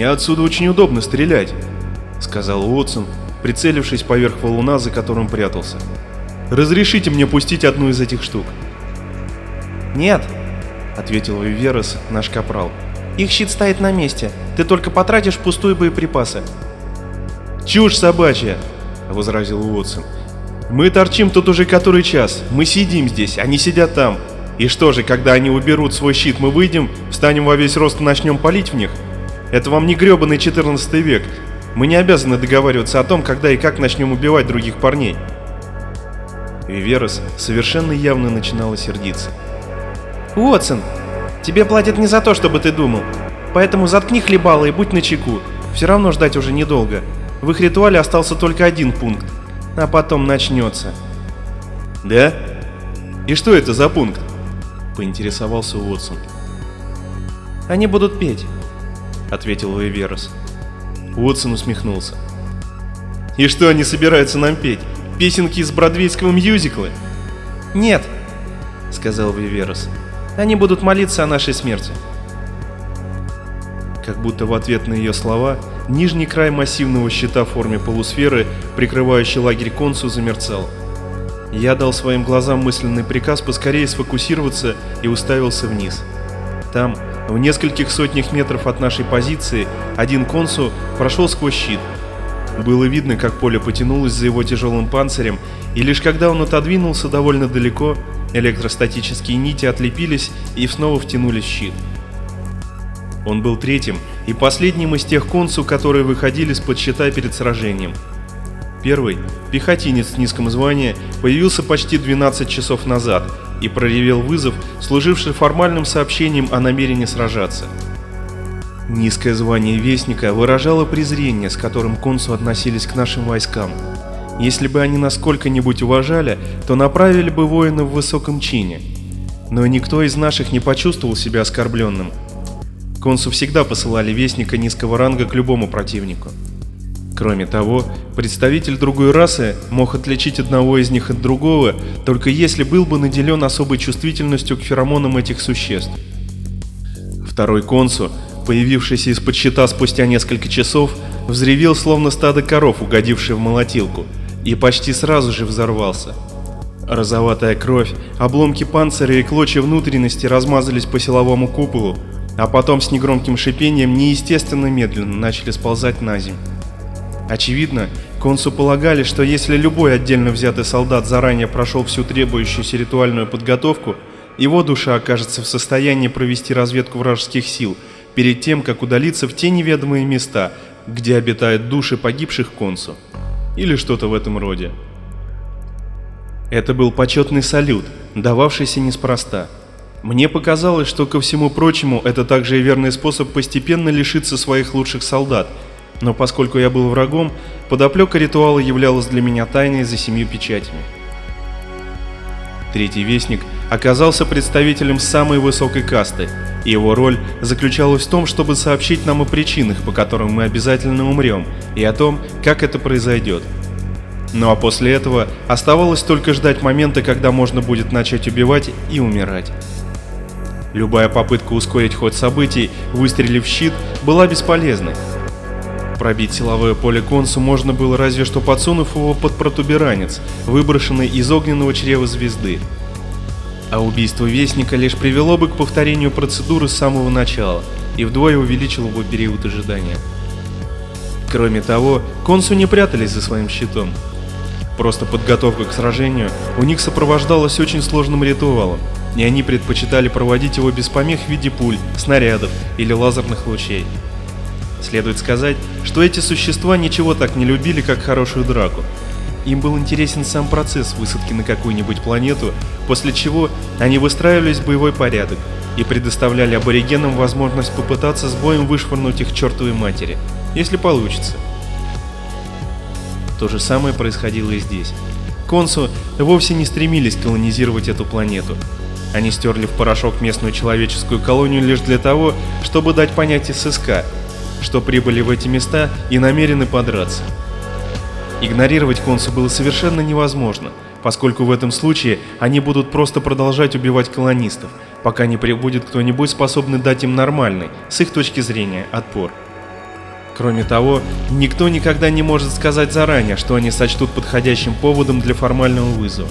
«Мне отсюда очень удобно стрелять», — сказал Уотсон, прицелившись поверх валуна, за которым прятался. «Разрешите мне пустить одну из этих штук?» «Нет», — ответил Виверос, наш капрал. «Их щит стоит на месте. Ты только потратишь пустые боеприпасы». «Чушь собачья!» — возразил Уотсон. «Мы торчим тут уже который час. Мы сидим здесь, они сидят там. И что же, когда они уберут свой щит, мы выйдем, встанем во весь рост и начнем палить в них? Это вам не гребаный 14 век. Мы не обязаны договариваться о том, когда и как начнем убивать других парней». Виверос совершенно явно начинала сердиться. «Уотсон, тебе платят не за то, чтобы ты думал. Поэтому заткни хлебало и будь начеку. Все равно ждать уже недолго. В их ритуале остался только один пункт. А потом начнется». «Да? И что это за пункт?» — поинтересовался Уотсон. «Они будут петь», — ответил Вейверос. Уотсон усмехнулся. «И что они собираются нам петь? Песенки из бродвейского мюзикла?» «Нет», — сказал Вейверос. «Они будут молиться о нашей смерти». Как будто в ответ на ее слова, нижний край массивного щита в форме полусферы, прикрывающий лагерь консу, замерцал. Я дал своим глазам мысленный приказ поскорее сфокусироваться и уставился вниз. Там, в нескольких сотнях метров от нашей позиции, один консу прошел сквозь щит. Было видно, как поле потянулось за его тяжелым панцирем, и лишь когда он отодвинулся довольно далеко, электростатические нити отлепились и снова втянулись в щит. Он был третьим и последним из тех консу, которые выходили с-под щита перед сражением. Первый, пехотинец в низком звании, появился почти 12 часов назад и проревел вызов, служивший формальным сообщением о намерении сражаться. Низкое звание Вестника выражало презрение, с которым консу относились к нашим войскам. Если бы они насколько-нибудь уважали, то направили бы воина в высоком чине. Но никто из наших не почувствовал себя оскорбленным. Консу всегда посылали Вестника низкого ранга к любому противнику. Кроме того, представитель другой расы мог отличить одного из них от другого, только если был бы наделен особой чувствительностью к феромонам этих существ. Второй консу, появившийся из-под щита спустя несколько часов, взревел словно стадо коров, угодившее в молотилку, и почти сразу же взорвался. Розоватая кровь, обломки панциря и клочья внутренности размазались по силовому куполу, а потом с негромким шипением неестественно медленно начали сползать на землю. Очевидно, консу полагали, что если любой отдельно взятый солдат заранее прошел всю требующуюся ритуальную подготовку, его душа окажется в состоянии провести разведку вражеских сил перед тем, как удалиться в те неведомые места, где обитают души погибших консу. Или что-то в этом роде. Это был почетный салют, дававшийся неспроста. Мне показалось, что ко всему прочему это также и верный способ постепенно лишиться своих лучших солдат – но поскольку я был врагом, подоплека ритуала являлась для меня тайной за семью печатями. Третий вестник оказался представителем самой высокой касты, и его роль заключалась в том, чтобы сообщить нам о причинах, по которым мы обязательно умрем, и о том, как это произойдет. Ну а после этого оставалось только ждать момента, когда можно будет начать убивать и умирать. Любая попытка ускорить ход событий, выстрелив в щит, была бесполезной, Пробить силовое поле консу можно было разве что подсунув его под протуберанец, выброшенный из огненного чрева звезды. А убийство Вестника лишь привело бы к повторению процедуры с самого начала и вдвое увеличило бы период ожидания. Кроме того, консу не прятались за своим щитом. Просто подготовка к сражению у них сопровождалась очень сложным ритуалом, и они предпочитали проводить его без помех в виде пуль, снарядов или лазерных лучей. Следует сказать, что эти существа ничего так не любили, как хорошую драку. Им был интересен сам процесс высадки на какую-нибудь планету, после чего они выстраивались в боевой порядок и предоставляли аборигенам возможность попытаться с боем вышвырнуть их чертовой матери, если получится. То же самое происходило и здесь. Консу вовсе не стремились колонизировать эту планету. Они стерли в порошок местную человеческую колонию лишь для того, чтобы дать понять ССК, что прибыли в эти места и намерены подраться. Игнорировать консу было совершенно невозможно, поскольку в этом случае они будут просто продолжать убивать колонистов, пока не прибудет кто-нибудь способный дать им нормальный, с их точки зрения, отпор. Кроме того, никто никогда не может сказать заранее, что они сочтут подходящим поводом для формального вызова.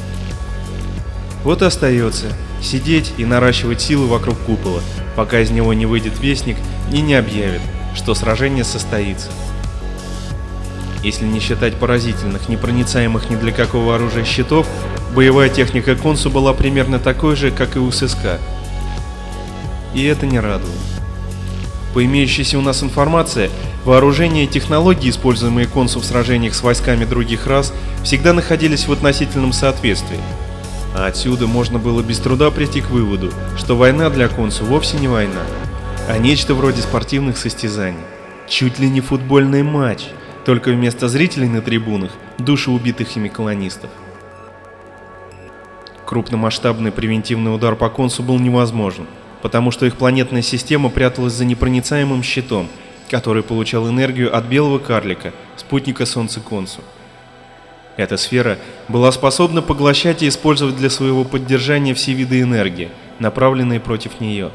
Вот и остается сидеть и наращивать силы вокруг купола, пока из него не выйдет вестник и не объявит, что сражение состоится. Если не считать поразительных, непроницаемых ни для какого оружия щитов, боевая техника Консу была примерно такой же, как и у ССК. И это не радует. По имеющейся у нас информации, вооружение и технологии, используемые Консу в сражениях с войсками других рас, всегда находились в относительном соответствии. А отсюда можно было без труда прийти к выводу, что война для Консу вовсе не война, а нечто вроде спортивных состязаний. Чуть ли не футбольный матч, только вместо зрителей на трибунах – души убитых ими колонистов. Крупномасштабный превентивный удар по Консу был невозможен, потому что их планетная система пряталась за непроницаемым щитом, который получал энергию от белого карлика, спутника Солнца Консу. Эта сфера была способна поглощать и использовать для своего поддержания все виды энергии, направленные против нее.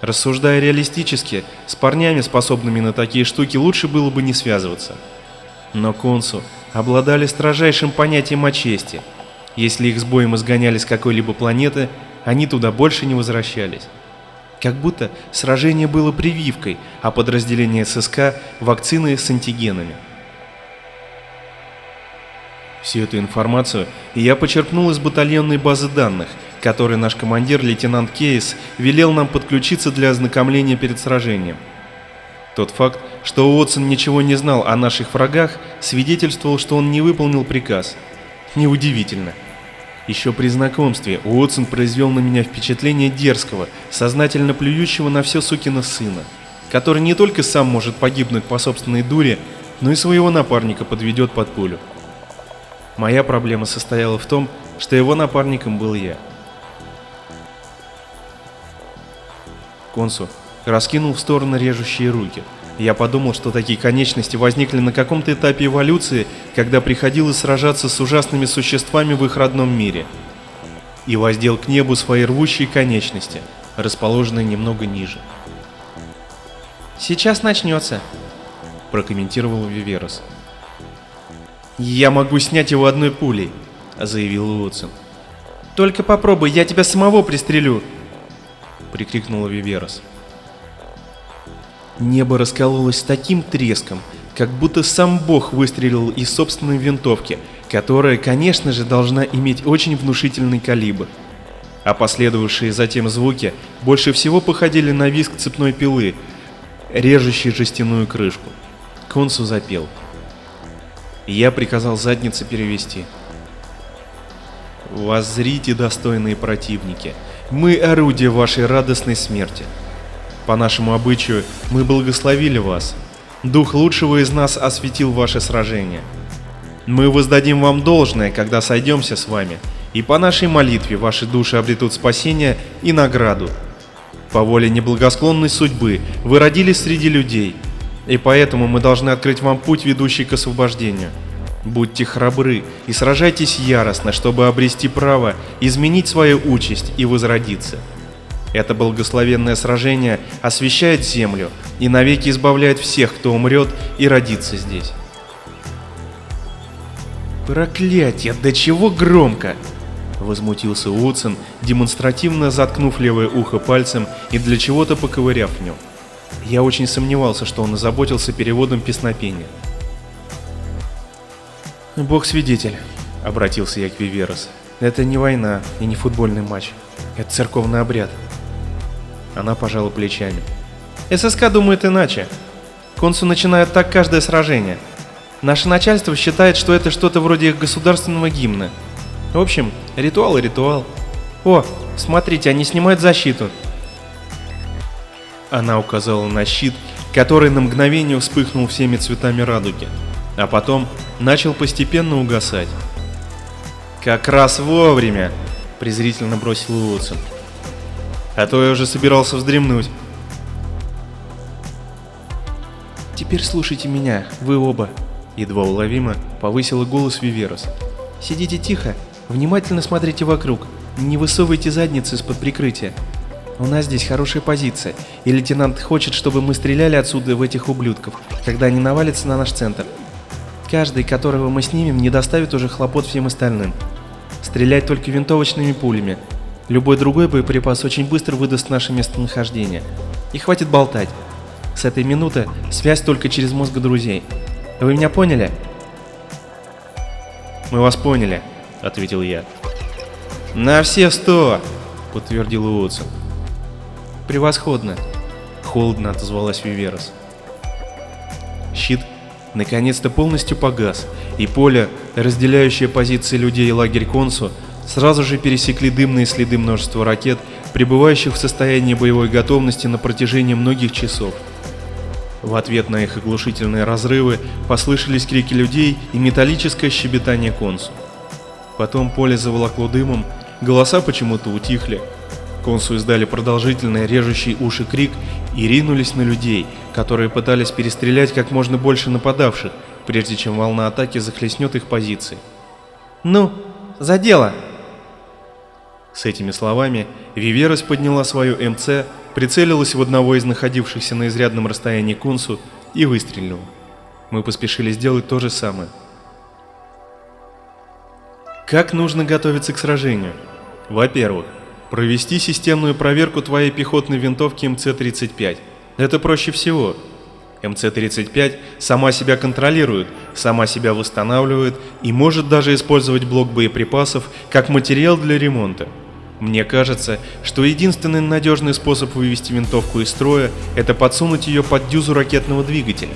Рассуждая реалистически, с парнями, способными на такие штуки, лучше было бы не связываться. Но консу обладали строжайшим понятием о чести. Если их с боем изгоняли с какой-либо планеты, они туда больше не возвращались. Как будто сражение было прививкой, а подразделение ССК – вакциной с антигенами. Всю эту информацию я почерпнул из батальонной базы данных, которой наш командир, лейтенант Кейс, велел нам подключиться для ознакомления перед сражением. Тот факт, что Уотсон ничего не знал о наших врагах, свидетельствовал, что он не выполнил приказ. Неудивительно. Еще при знакомстве Уотсон произвел на меня впечатление дерзкого, сознательно плюющего на все сукина сына, который не только сам может погибнуть по собственной дуре, но и своего напарника подведет под пулю. Моя проблема состояла в том, что его напарником был я. Консу раскинул в стороны режущие руки. Я подумал, что такие конечности возникли на каком-то этапе эволюции, когда приходилось сражаться с ужасными существами в их родном мире. И воздел к небу свои рвущие конечности, расположенные немного ниже. «Сейчас начнется», — прокомментировал Виверос. «Я могу снять его одной пулей», — заявил Уотсон. «Только попробуй, я тебя самого пристрелю!» — прикрикнула Виверос. Небо раскололось таким треском, как будто сам Бог выстрелил из собственной винтовки, которая, конечно же, должна иметь очень внушительный калибр. А последовавшие затем звуки больше всего походили на визг цепной пилы, режущей жестяную крышку. Консу запел. Я приказал заднице перевести. «Воззрите, достойные противники, мы орудие вашей радостной смерти. По нашему обычаю мы благословили вас. Дух лучшего из нас осветил ваше сражение. Мы воздадим вам должное, когда сойдемся с вами, и по нашей молитве ваши души обретут спасение и награду. По воле неблагосклонной судьбы вы родились среди людей, и поэтому мы должны открыть вам путь, ведущий к освобождению. Будьте храбры и сражайтесь яростно, чтобы обрести право изменить свою участь и возродиться. Это благословенное сражение освещает землю и навеки избавляет всех, кто умрет и родится здесь. Проклятие, до чего громко! Возмутился Уотсон, демонстративно заткнув левое ухо пальцем и для чего-то поковыряв в нем. Я очень сомневался, что он озаботился переводом песнопения. «Бог свидетель», — обратился я к Виверос. «Это не война и не футбольный матч. Это церковный обряд». Она пожала плечами. ССК думает иначе. Консу начинают так каждое сражение. Наше начальство считает, что это что-то вроде государственного гимна. В общем, ритуал и ритуал. О, смотрите, они снимают защиту. Она указала на щит, который на мгновение вспыхнул всеми цветами радуги, а потом начал постепенно угасать. «Как раз вовремя!» — презрительно бросил Уотсон. «А то я уже собирался вздремнуть». «Теперь слушайте меня, вы оба!» Едва уловимо повысила голос Виверос. «Сидите тихо, внимательно смотрите вокруг, не высовывайте задницы из-под прикрытия. У нас здесь хорошая позиция, и лейтенант хочет, чтобы мы стреляли отсюда в этих ублюдков, когда они навалятся на наш центр. Каждый, которого мы снимем, не доставит уже хлопот всем остальным. Стрелять только винтовочными пулями. Любой другой боеприпас очень быстро выдаст наше местонахождение. И хватит болтать. С этой минуты связь только через мозг друзей. Вы меня поняли? Мы вас поняли, ответил я. На все сто, подтвердил Уотсон. Превосходно, холодно отозвалась Виверос. Щит наконец-то полностью погас, и поле, разделяющее позиции людей и лагерь Консу, сразу же пересекли дымные следы множества ракет, пребывающих в состоянии боевой готовности на протяжении многих часов. В ответ на их оглушительные разрывы послышались крики людей и металлическое щебетание Консу. Потом поле заволокло дымом, голоса почему-то утихли. Консу издали продолжительный режущий уши крик и ринулись на людей, которые пытались перестрелять как можно больше нападавших, прежде чем волна атаки захлестнет их позиции. «Ну, за дело!» С этими словами Виверос подняла свою МЦ, прицелилась в одного из находившихся на изрядном расстоянии Кунсу и выстрелила. Мы поспешили сделать то же самое. Как нужно готовиться к сражению? Во-первых, провести системную проверку твоей пехотной винтовки МЦ-35. Это проще всего. МЦ-35 сама себя контролирует, сама себя восстанавливает и может даже использовать блок боеприпасов как материал для ремонта. Мне кажется, что единственный надежный способ вывести винтовку из строя – это подсунуть ее под дюзу ракетного двигателя.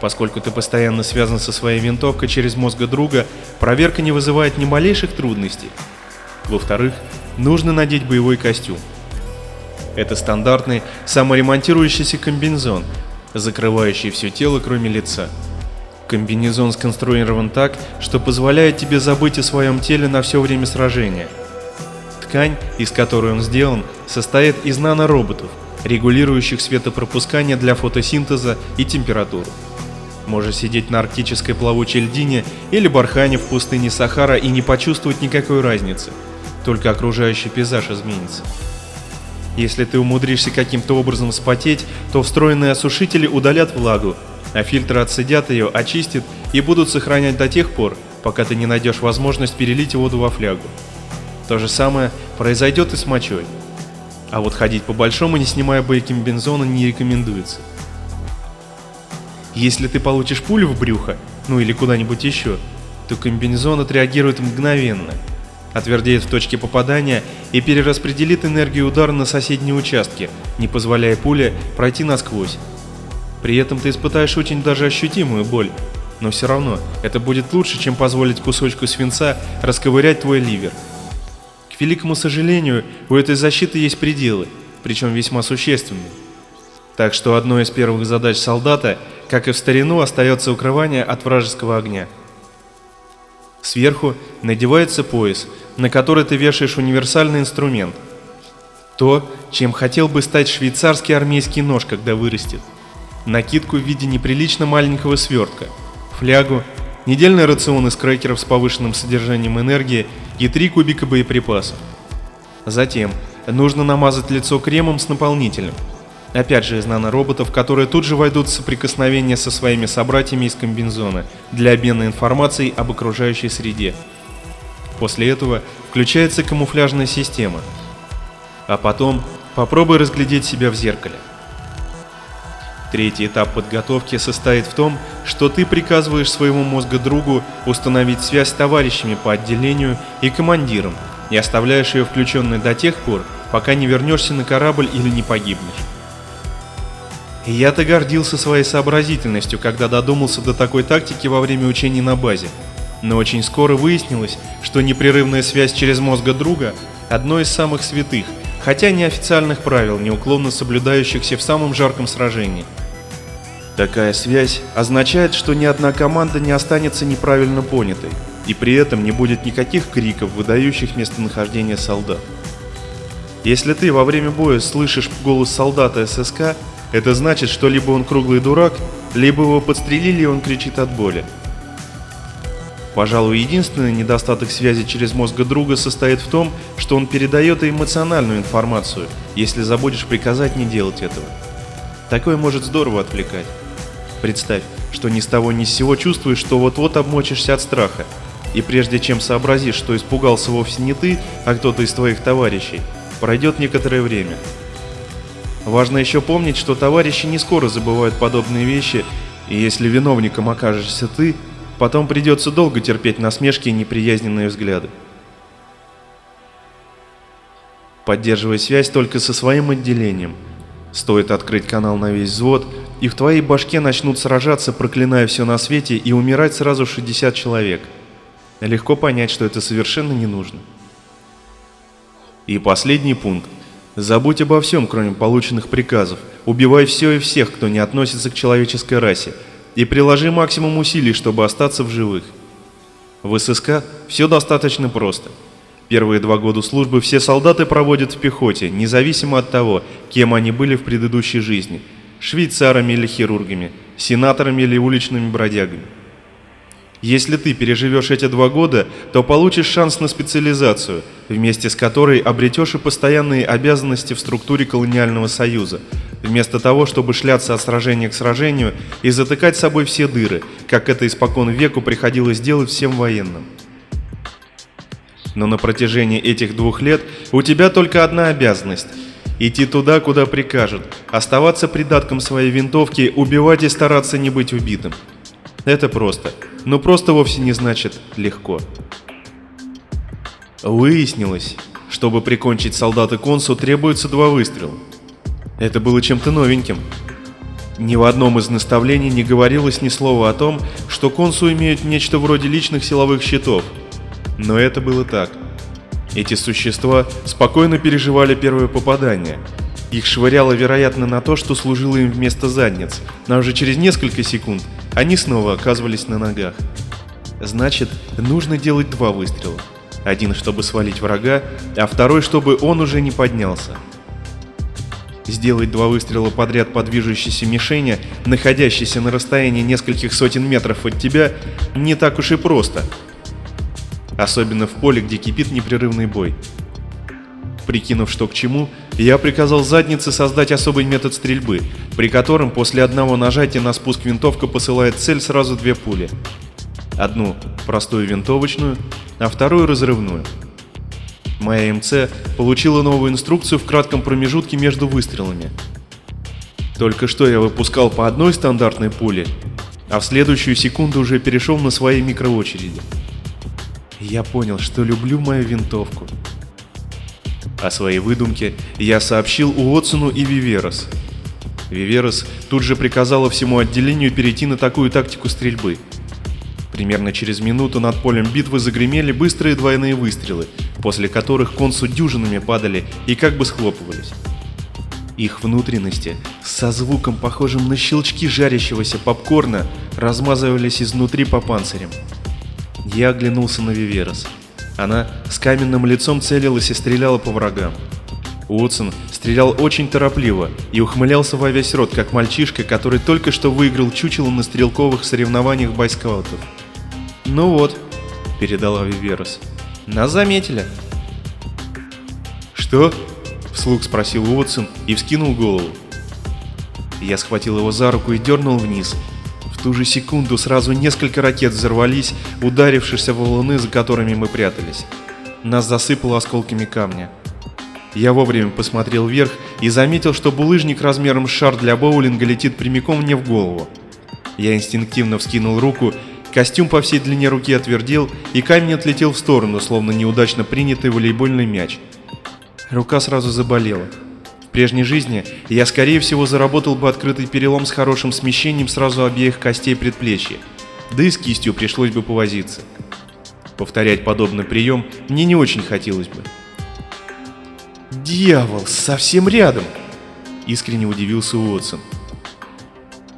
Поскольку ты постоянно связан со своей винтовкой через мозга друга, проверка не вызывает ни малейших трудностей. Во-вторых, нужно надеть боевой костюм. Это стандартный саморемонтирующийся комбинезон, закрывающий все тело, кроме лица. Комбинезон сконструирован так, что позволяет тебе забыть о своем теле на все время сражения – Ткань, из которой он сделан, состоит из нанороботов, регулирующих светопропускание для фотосинтеза и температуру. Можешь сидеть на арктической плавучей льдине или бархане в пустыне Сахара и не почувствовать никакой разницы, только окружающий пейзаж изменится. Если ты умудришься каким-то образом вспотеть, то встроенные осушители удалят влагу, а фильтры отсидят ее, очистят и будут сохранять до тех пор, пока ты не найдешь возможность перелить воду во флягу. То же самое произойдет и с мочой. А вот ходить по-большому, не снимая боекомбинзона, не рекомендуется. Если ты получишь пулю в брюхо, ну или куда-нибудь еще, то комбинезон отреагирует мгновенно, отвердеет в точке попадания и перераспределит энергию удара на соседние участки, не позволяя пуле пройти насквозь. При этом ты испытаешь очень даже ощутимую боль, но все равно это будет лучше, чем позволить кусочку свинца расковырять твой ливер великому сожалению, у этой защиты есть пределы, причем весьма существенные. Так что одной из первых задач солдата, как и в старину, остается укрывание от вражеского огня. Сверху надевается пояс, на который ты вешаешь универсальный инструмент. То, чем хотел бы стать швейцарский армейский нож, когда вырастет. Накидку в виде неприлично маленького свертка, флягу недельный рацион из крекеров с повышенным содержанием энергии и три кубика боеприпасов. Затем нужно намазать лицо кремом с наполнителем. Опять же из нанороботов, которые тут же войдут в соприкосновение со своими собратьями из комбинзона для обмена информацией об окружающей среде. После этого включается камуфляжная система. А потом попробуй разглядеть себя в зеркале. Третий этап подготовки состоит в том, что ты приказываешь своему мозгу-другу установить связь с товарищами по отделению и командиром, и оставляешь ее включенной до тех пор, пока не вернешься на корабль или не погибнешь. Я-то гордился своей сообразительностью, когда додумался до такой тактики во время учений на базе. Но очень скоро выяснилось, что непрерывная связь через мозга друга – одно из самых святых, хотя неофициальных правил, неуклонно соблюдающихся в самом жарком сражении – Такая связь означает, что ни одна команда не останется неправильно понятой, и при этом не будет никаких криков, выдающих местонахождение солдат. Если ты во время боя слышишь голос солдата ССК, это значит, что либо он круглый дурак, либо его подстрелили и он кричит от боли. Пожалуй, единственный недостаток связи через мозга друга состоит в том, что он передает эмоциональную информацию, если забудешь приказать не делать этого. Такое может здорово отвлекать. Представь, что ни с того ни с сего чувствуешь, что вот-вот обмочишься от страха, и прежде чем сообразишь, что испугался вовсе не ты, а кто-то из твоих товарищей, пройдет некоторое время. Важно еще помнить, что товарищи не скоро забывают подобные вещи, и если виновником окажешься ты, потом придется долго терпеть насмешки и неприязненные взгляды. Поддерживай связь только со своим отделением. Стоит открыть канал на весь взвод, и в твоей башке начнут сражаться, проклиная все на свете, и умирать сразу 60 человек. Легко понять, что это совершенно не нужно. И последний пункт. Забудь обо всем, кроме полученных приказов. Убивай все и всех, кто не относится к человеческой расе. И приложи максимум усилий, чтобы остаться в живых. В ССК все достаточно просто. Первые два года службы все солдаты проводят в пехоте, независимо от того, кем они были в предыдущей жизни – швейцарами или хирургами, сенаторами или уличными бродягами. Если ты переживешь эти два года, то получишь шанс на специализацию, вместе с которой обретешь и постоянные обязанности в структуре колониального союза, вместо того, чтобы шляться от сражения к сражению и затыкать собой все дыры, как это испокон веку приходилось делать всем военным. Но на протяжении этих двух лет у тебя только одна обязанность – идти туда, куда прикажут, оставаться придатком своей винтовки, убивать и стараться не быть убитым. Это просто – но просто вовсе не значит легко. Выяснилось, чтобы прикончить солдата Консу требуется два выстрела. Это было чем-то новеньким. Ни в одном из наставлений не говорилось ни слова о том, что Консу имеют нечто вроде личных силовых щитов. Но это было так. Эти существа спокойно переживали первое попадание. Их швыряло, вероятно, на то, что служило им вместо задниц, но уже через несколько секунд они снова оказывались на ногах. Значит, нужно делать два выстрела. Один, чтобы свалить врага, а второй, чтобы он уже не поднялся. Сделать два выстрела подряд по движущейся мишени, находящейся на расстоянии нескольких сотен метров от тебя, не так уж и просто. Особенно в поле, где кипит непрерывный бой. Прикинув, что к чему, я приказал заднице создать особый метод стрельбы, при котором после одного нажатия на спуск винтовка посылает цель сразу две пули. Одну простую винтовочную, а вторую разрывную. Моя МЦ получила новую инструкцию в кратком промежутке между выстрелами. Только что я выпускал по одной стандартной пуле, а в следующую секунду уже перешел на свои микроочереди. Я понял, что люблю мою винтовку. О своей выдумке я сообщил Уотсону и Виверос. Виверос тут же приказала всему отделению перейти на такую тактику стрельбы. Примерно через минуту над полем битвы загремели быстрые двойные выстрелы, после которых консу дюжинами падали и как бы схлопывались. Их внутренности, со звуком похожим на щелчки жарящегося попкорна, размазывались изнутри по панцирям. Я оглянулся на Виверос. Она с каменным лицом целилась и стреляла по врагам. Уотсон стрелял очень торопливо и ухмылялся во весь рот, как мальчишка, который только что выиграл чучело на стрелковых соревнованиях бойскаутов. «Ну вот», — передала Виверос, — «нас заметили». «Что?» — вслух спросил Уотсон и вскинул голову. Я схватил его за руку и дернул вниз, в ту же секунду сразу несколько ракет взорвались, ударившись в валуны, за которыми мы прятались. Нас засыпало осколками камня. Я вовремя посмотрел вверх и заметил, что булыжник размером с шар для боулинга летит прямиком мне в голову. Я инстинктивно вскинул руку, костюм по всей длине руки отвердел, и камень отлетел в сторону, словно неудачно принятый волейбольный мяч. Рука сразу заболела. Прежней жизни я, скорее всего, заработал бы открытый перелом с хорошим смещением сразу обеих костей предплечья, да и с кистью пришлось бы повозиться. Повторять подобный прием мне не очень хотелось бы. «Дьявол, совсем рядом!» — искренне удивился Уотсон.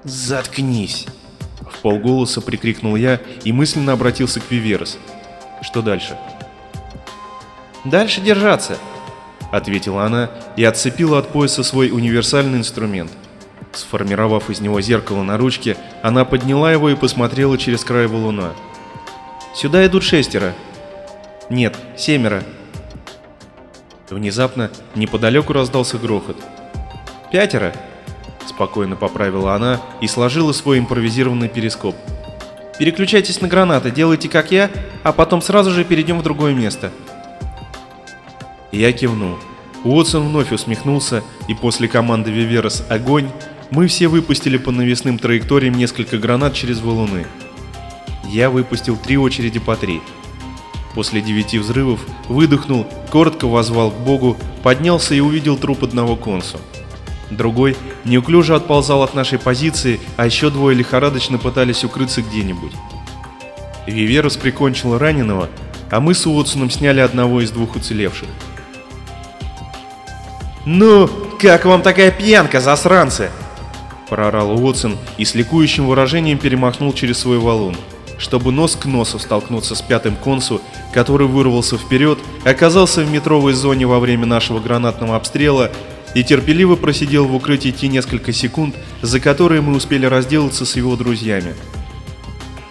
«Заткнись!» — в полголоса прикрикнул я и мысленно обратился к Виверос. «Что дальше?» «Дальше держаться!» Ответила она и отцепила от пояса свой универсальный инструмент. Сформировав из него зеркало на ручке, она подняла его и посмотрела через край валуна. Сюда идут шестеро. Нет, семеро. Внезапно неподалеку раздался грохот. «Пятеро!» — спокойно поправила она и сложила свой импровизированный перископ. «Переключайтесь на гранаты, делайте как я, а потом сразу же перейдем в другое место». Я кивнул. Уотсон вновь усмехнулся, и после команды Виверос «Огонь» мы все выпустили по навесным траекториям несколько гранат через валуны. Я выпустил три очереди по три. После девяти взрывов выдохнул, коротко возвал к Богу, поднялся и увидел труп одного консу. Другой неуклюже отползал от нашей позиции, а еще двое лихорадочно пытались укрыться где-нибудь. Виверус прикончил раненого, а мы с Уотсоном сняли одного из двух уцелевших. «Ну, как вам такая пьянка, засранцы?» Проорал Уотсон и с ликующим выражением перемахнул через свой валун, чтобы нос к носу столкнуться с пятым консу, который вырвался вперед, оказался в метровой зоне во время нашего гранатного обстрела и терпеливо просидел в укрытии те несколько секунд, за которые мы успели разделаться с его друзьями.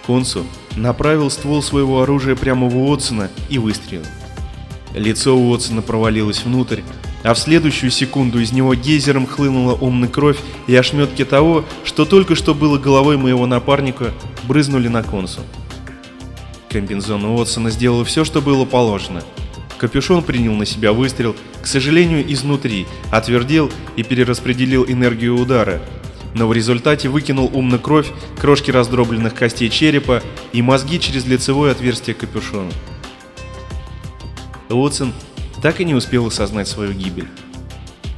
Консу направил ствол своего оружия прямо в Уотсона и выстрелил. Лицо Уотсона провалилось внутрь, а в следующую секунду из него гейзером хлынула умная кровь, и ошметки того, что только что было головой моего напарника, брызнули на консу. Комбинзон Уотсона сделал все, что было положено. Капюшон принял на себя выстрел, к сожалению, изнутри, отвердел и перераспределил энергию удара, но в результате выкинул умно кровь, крошки раздробленных костей черепа и мозги через лицевое отверстие капюшона. Уотсон так и не успел осознать свою гибель.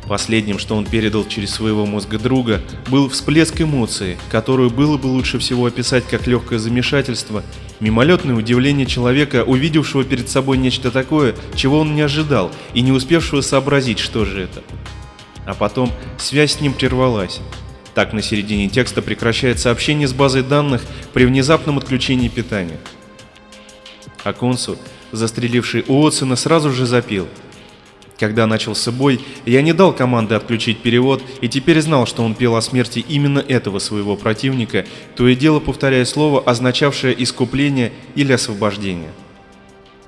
Последним, что он передал через своего мозга друга, был всплеск эмоции, которую было бы лучше всего описать как легкое замешательство, мимолетное удивление человека, увидевшего перед собой нечто такое, чего он не ожидал, и не успевшего сообразить, что же это. А потом связь с ним прервалась. Так на середине текста прекращается общение с базой данных при внезапном отключении питания. Аконсу застреливший Уотсона, сразу же запил. Когда начался бой, я не дал команды отключить перевод и теперь знал, что он пел о смерти именно этого своего противника, то и дело повторяя слово, означавшее искупление или освобождение.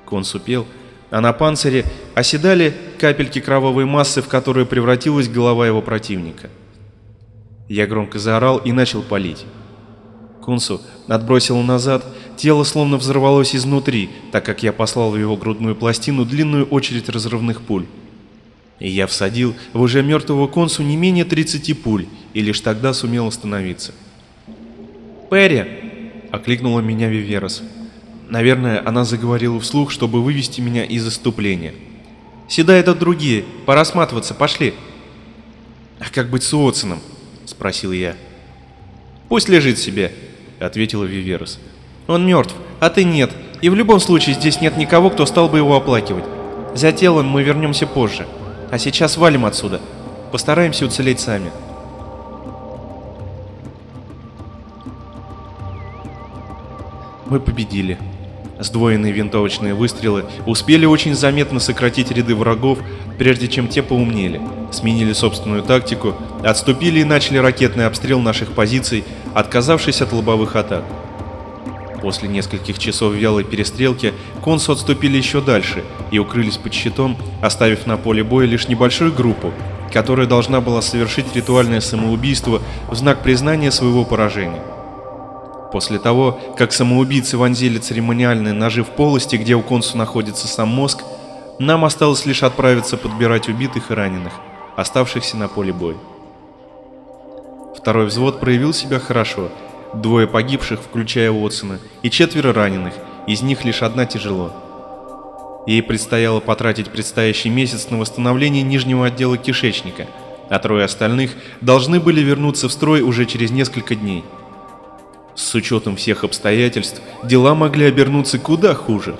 Консу пел, а на панцире оседали капельки кровавой массы, в которую превратилась голова его противника. Я громко заорал и начал палить. Кунсу отбросило назад, тело словно взорвалось изнутри, так как я послал в его грудную пластину длинную очередь разрывных пуль. И я всадил в уже мертвого консу не менее 30 пуль, и лишь тогда сумел остановиться. «Перри!» — окликнула меня Виверос. Наверное, она заговорила вслух, чтобы вывести меня из заступления. «Сюда идут другие, пора сматываться, пошли!» «А как быть с Уотсоном?» — спросил я. «Пусть лежит себе», — ответила Виверос. «Он мертв, а ты нет, и в любом случае здесь нет никого, кто стал бы его оплакивать. За телом мы вернемся позже. А сейчас валим отсюда. Постараемся уцелеть сами». Мы победили. Сдвоенные винтовочные выстрелы успели очень заметно сократить ряды врагов, прежде чем те поумнели, сменили собственную тактику, отступили и начали ракетный обстрел наших позиций, отказавшись от лобовых атак. После нескольких часов вялой перестрелки консу отступили еще дальше и укрылись под щитом, оставив на поле боя лишь небольшую группу, которая должна была совершить ритуальное самоубийство в знак признания своего поражения. После того, как самоубийцы вонзили церемониальные ножи в полости, где у консу находится сам мозг, нам осталось лишь отправиться подбирать убитых и раненых, оставшихся на поле боя. Второй взвод проявил себя хорошо. Двое погибших, включая Уотсона, и четверо раненых, из них лишь одна тяжело. Ей предстояло потратить предстоящий месяц на восстановление нижнего отдела кишечника, а трое остальных должны были вернуться в строй уже через несколько дней. С учетом всех обстоятельств, дела могли обернуться куда хуже.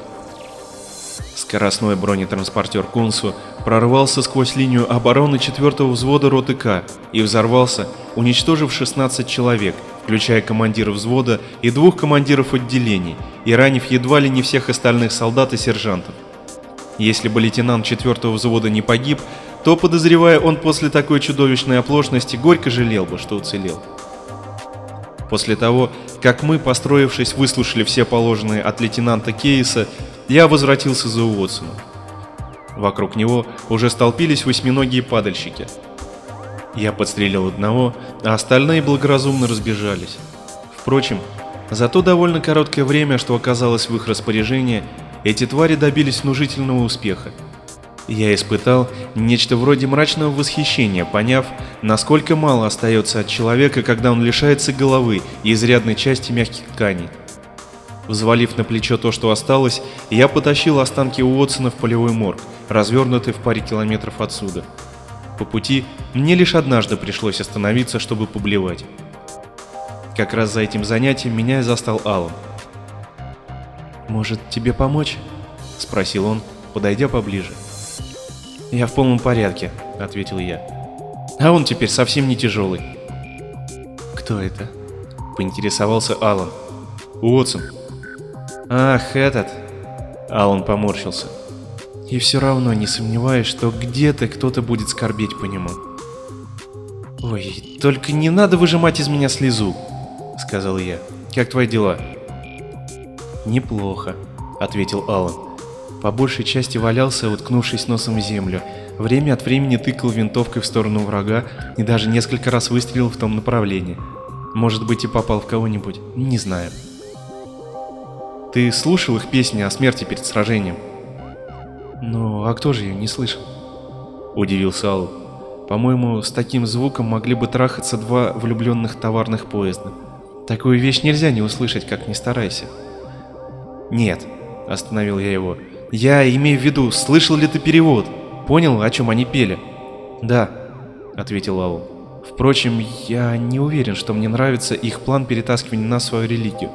Скоростной бронетранспортер Кунсу прорвался сквозь линию обороны 4-го взвода роты К и взорвался, уничтожив 16 человек, включая командира взвода и двух командиров отделений, и ранив едва ли не всех остальных солдат и сержантов. Если бы лейтенант 4-го взвода не погиб, то, подозревая он после такой чудовищной оплошности, горько жалел бы, что уцелел. После того, как мы, построившись, выслушали все положенные от лейтенанта Кейса, я возвратился за Уотсоном. Вокруг него уже столпились восьминогие падальщики. Я подстрелил одного, а остальные благоразумно разбежались. Впрочем, за то довольно короткое время, что оказалось в их распоряжении, эти твари добились внушительного успеха. Я испытал нечто вроде мрачного восхищения, поняв, насколько мало остается от человека, когда он лишается головы и изрядной части мягких тканей. Взвалив на плечо то, что осталось, я потащил останки Уотсона в полевой морг, развернутый в паре километров отсюда. По пути мне лишь однажды пришлось остановиться, чтобы поблевать. Как раз за этим занятием меня и застал Аллан. «Может, тебе помочь?» — спросил он, подойдя поближе. «Я в полном порядке», — ответил я. «А он теперь совсем не тяжелый». «Кто это?» — поинтересовался Алан. «Уотсон». «Ах, этот!» Алан поморщился. «И все равно не сомневаюсь, что где-то кто-то будет скорбеть по нему». «Ой, только не надо выжимать из меня слезу», — сказал я. «Как твои дела?» «Неплохо», — ответил Алан. По большей части валялся, уткнувшись носом в землю. Время от времени тыкал винтовкой в сторону врага и даже несколько раз выстрелил в том направлении. Может быть и попал в кого-нибудь, не знаю. Ты слушал их песни о смерти перед сражением? Ну, а кто же ее не слышал? Удивился Алл. По-моему, с таким звуком могли бы трахаться два влюбленных товарных поезда. Такую вещь нельзя не услышать, как ни старайся. Нет, остановил я его. Я имею в виду, слышал ли ты перевод? Понял, о чем они пели? Да, ответил Алл. Впрочем, я не уверен, что мне нравится их план перетаскивания на свою религию.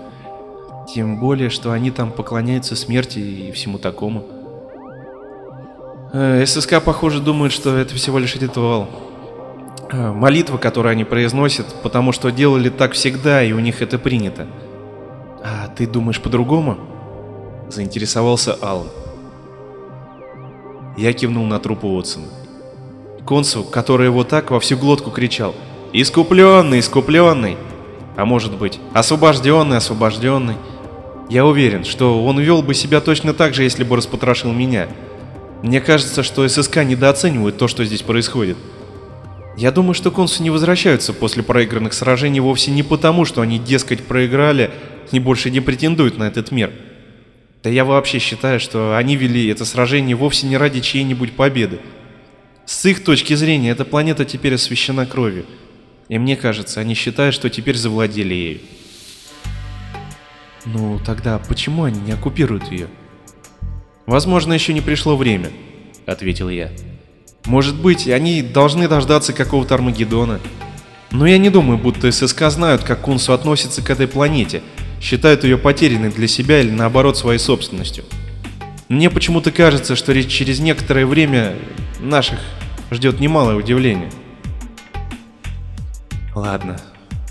Тем более, что они там поклоняются смерти и всему такому. Э, ССК, похоже, думают, что это всего лишь ритуал. Э, молитва, которую они произносят, потому что делали так всегда, и у них это принято. А ты думаешь по-другому? Заинтересовался Аллан. Я кивнул на труп Уотсона. Консул, который его так во всю глотку кричал «Искупленный, искупленный!» А может быть, освобожденный, освобожденный. Я уверен, что он вел бы себя точно так же, если бы распотрошил меня. Мне кажется, что ССК недооценивают то, что здесь происходит. Я думаю, что консулы не возвращаются после проигранных сражений вовсе не потому, что они, дескать, проиграли и больше не претендуют на этот мир. Да я вообще считаю, что они вели это сражение вовсе не ради чьей-нибудь победы. С их точки зрения, эта планета теперь освещена кровью. И мне кажется, они считают, что теперь завладели ею. Ну, тогда почему они не оккупируют ее? Возможно, еще не пришло время, ответил я. Может быть, они должны дождаться какого-то Армагеддона. Но я не думаю, будто ССК знают, как Кунсу относится к этой планете, считают ее потерянной для себя или наоборот своей собственностью. Мне почему-то кажется, что через некоторое время наших ждет немалое удивление. Ладно,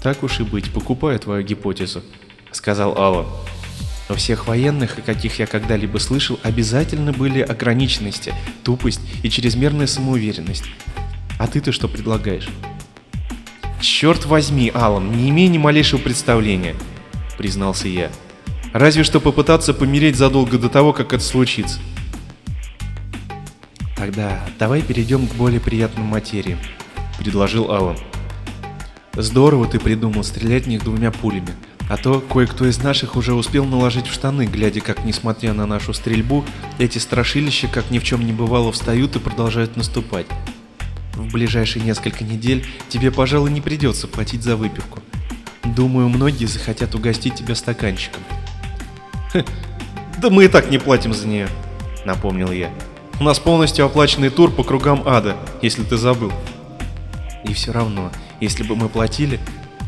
так уж и быть, покупаю твою гипотезу, сказал Аллан. У всех военных, о каких я когда-либо слышал, обязательно были ограниченности, тупость и чрезмерная самоуверенность. А ты-то что предлагаешь? Черт возьми, Алан, не имею ни малейшего представления, признался я. Разве что попытаться помереть задолго до того, как это случится. Тогда давай перейдем к более приятным материям, предложил Алан. Здорово ты придумал стрелять в них двумя пулями, а то кое-кто из наших уже успел наложить в штаны, глядя как, несмотря на нашу стрельбу, эти страшилища, как ни в чем не бывало, встают и продолжают наступать. В ближайшие несколько недель тебе, пожалуй, не придется платить за выпивку. Думаю, многие захотят угостить тебя стаканчиком. Хе, да мы и так не платим за нее, напомнил я. У нас полностью оплаченный тур по кругам ада, если ты забыл. И все равно, если бы мы платили,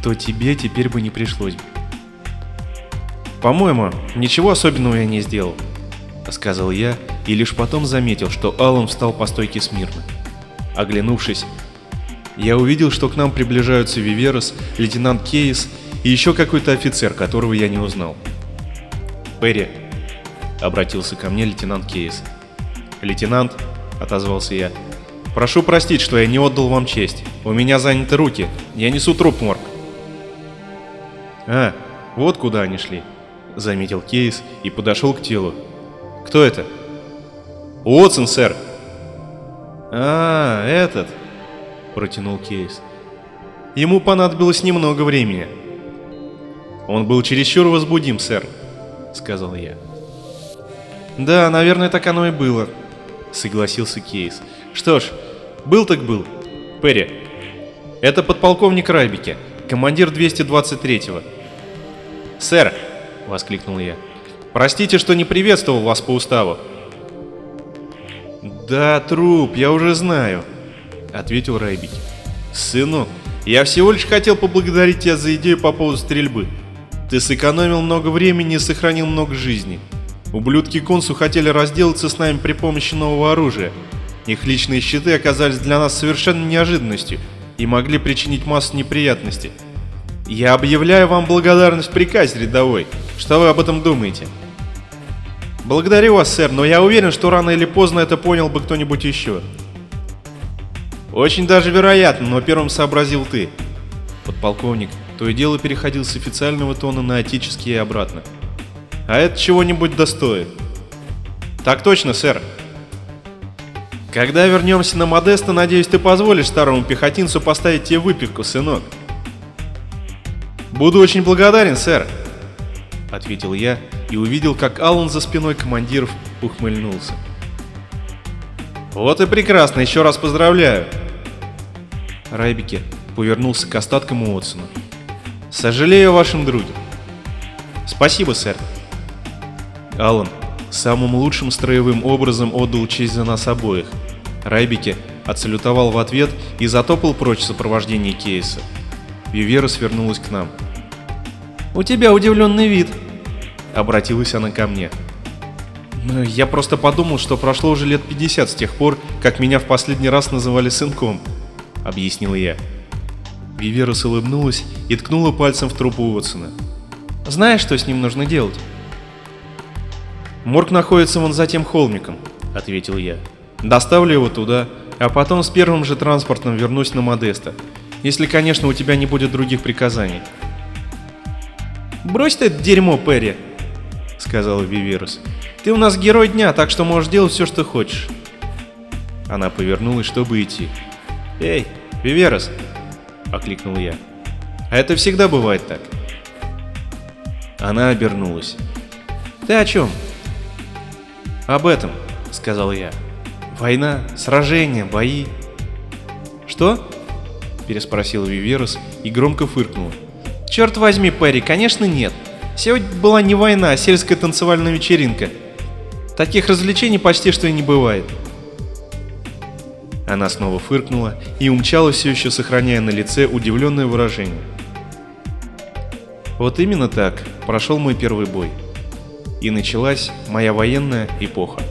то тебе теперь бы не пришлось. «По-моему, ничего особенного я не сделал», — сказал я, и лишь потом заметил, что Аллан встал по стойке смирно. Оглянувшись, я увидел, что к нам приближаются Виверос, лейтенант Кейс и еще какой-то офицер, которого я не узнал. «Перри», — обратился ко мне лейтенант Кейс. «Лейтенант», — отозвался я, — «прошу простить, что я не отдал вам честь. У меня заняты руки. Я несу труп, Морг». «А, Вот куда они шли, заметил Кейс и подошел к телу. Кто это? Уотсон, сэр. А, этот, протянул Кейс. Ему понадобилось немного времени. Он был чересчур возбудим, сэр, сказал я. Да, наверное, так оно и было, согласился Кейс. Что ж, был так был. Перри, это подполковник Райбики, командир 223-го. «Сэр!» — воскликнул я. «Простите, что не приветствовал вас по уставу». «Да, труп, я уже знаю», — ответил Райбики. «Сынок, я всего лишь хотел поблагодарить тебя за идею по поводу стрельбы. Ты сэкономил много времени и сохранил много жизней. Ублюдки Консу хотели разделаться с нами при помощи нового оружия. Их личные щиты оказались для нас совершенно неожиданностью и могли причинить массу неприятностей. Я объявляю вам благодарность в приказе, рядовой. Что вы об этом думаете? Благодарю вас, сэр, но я уверен, что рано или поздно это понял бы кто-нибудь еще. Очень даже вероятно, но первым сообразил ты. Подполковник то и дело переходил с официального тона на отеческий и обратно. А это чего-нибудь достоит. Так точно, сэр. Когда вернемся на Модеста, надеюсь, ты позволишь старому пехотинцу поставить тебе выпивку, сынок. Буду очень благодарен, сэр, ответил я и увидел, как Аллан за спиной командиров ухмыльнулся. Вот и прекрасно, еще раз поздравляю. Райбике повернулся к остаткам Уотсона. Сожалею о вашем друге. Спасибо, сэр. Аллан самым лучшим строевым образом отдал честь за нас обоих. Райбике отсалютовал в ответ и затопал прочь в сопровождении Кейса. Вивера свернулась к нам. «У тебя удивленный вид», — обратилась она ко мне. «Я просто подумал, что прошло уже лет 50 с тех пор, как меня в последний раз называли сынком», — объяснил я. Виверус улыбнулась и ткнула пальцем в труп Уотсона. «Знаешь, что с ним нужно делать?» «Морг находится вон за тем холмиком», — ответил я. «Доставлю его туда, а потом с первым же транспортом вернусь на Модеста, если, конечно, у тебя не будет других приказаний». «Брось ты это дерьмо, Перри», — сказала Виверус. «Ты у нас герой дня, так что можешь делать все, что хочешь». Она повернулась, чтобы идти. «Эй, Виверус!» — окликнул я. «А это всегда бывает так». Она обернулась. «Ты о чем?» «Об этом», — сказал я. «Война, сражения, бои». «Что?» — переспросил Виверус и громко фыркнул. «Черт возьми, Перри, конечно нет. Сегодня была не война, а сельская танцевальная вечеринка. Таких развлечений почти что и не бывает». Она снова фыркнула и умчалась, все еще сохраняя на лице удивленное выражение. Вот именно так прошел мой первый бой и началась моя военная эпоха.